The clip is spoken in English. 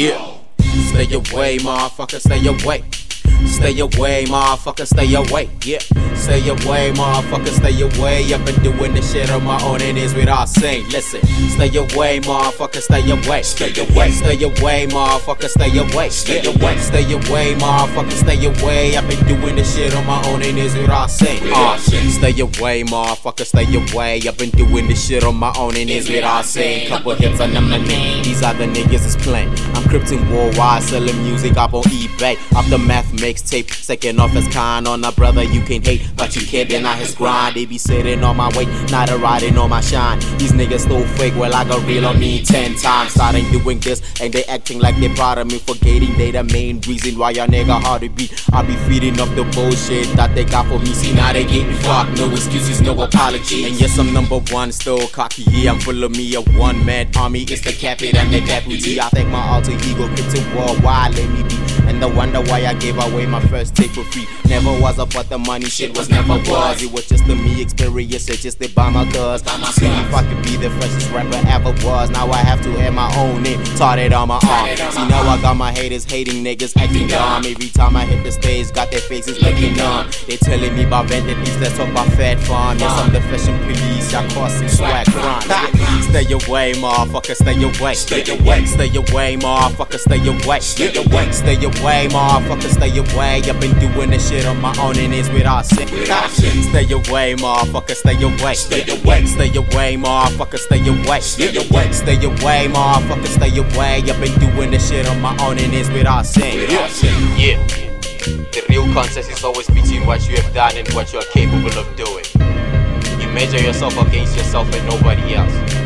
Yeah. Stay away, motherfucker, stay away. Stay away, motherfucker, stay away. Yeah. Stay away, motherfucker, stay away. I've been doing this shit on my own and it's with all saying. Listen, stay away, motherfucker, stay away. Stay away. Stay away, motherfucker, stay away. Stay away. Stay away, motherfucker, stay away. I've been doing this shit on my own and it's with all saying. Uh, stay away, motherfucker, stay away. I've been doing this shit on my own and it's with all saying. Couple hits I'm the name. These other niggas is playing. I'm Krypton worldwide, selling music up on eBay. Aftermath mixtape, second off as kind on a brother you can hate, but you can't deny his grind. They be sitting on my way, not a riding on my shine. These niggas so fake, well I got real on me ten times. Starting doing this, and they acting like they proud of me, forgetting they the main reason why y'all nigga hard to beat. I be feeding off the bullshit that they got for me. See now they getting fucked, no excuses, no apologies. And yes, I'm number one, still cocky. Yeah, I'm full of me, a one man army. It's the captain and the deputy. I thank my alter ego it worldwide, let me be. And I wonder why I gave away my first tape for free. Never was about the money, shit was never was. It was just a me experience, it just by my cuz. See if I could be the freshest rapper ever was. Now I have to have my own name, taught it on my arm. See now I got my haters hating niggas acting dumb. Every time I hit the stage, got their faces looking numb. They telling me about vendettas, let's talk about Phat Farm. Yes, I'm the fashion police, y'all cause some swag crime. Stay away, motherfucker, stay away. Stay away. Stay away, motherfucker, stay away. Stay away. Stay away, motherfucker, stay away. I've been doing this shit on my own and it's without sin. Sin. Stay away, motherfucker, stay away. Stay away. Stay away, motherfucker, stay away. Stay away. Stay away, motherfucker, stay away. I've been doing this shit on my own and it's without sin. Sin. Yeah. The real contest is always between what you have done and what you are capable of doing. You measure yourself against yourself and nobody else. Aftermath mixtape, go.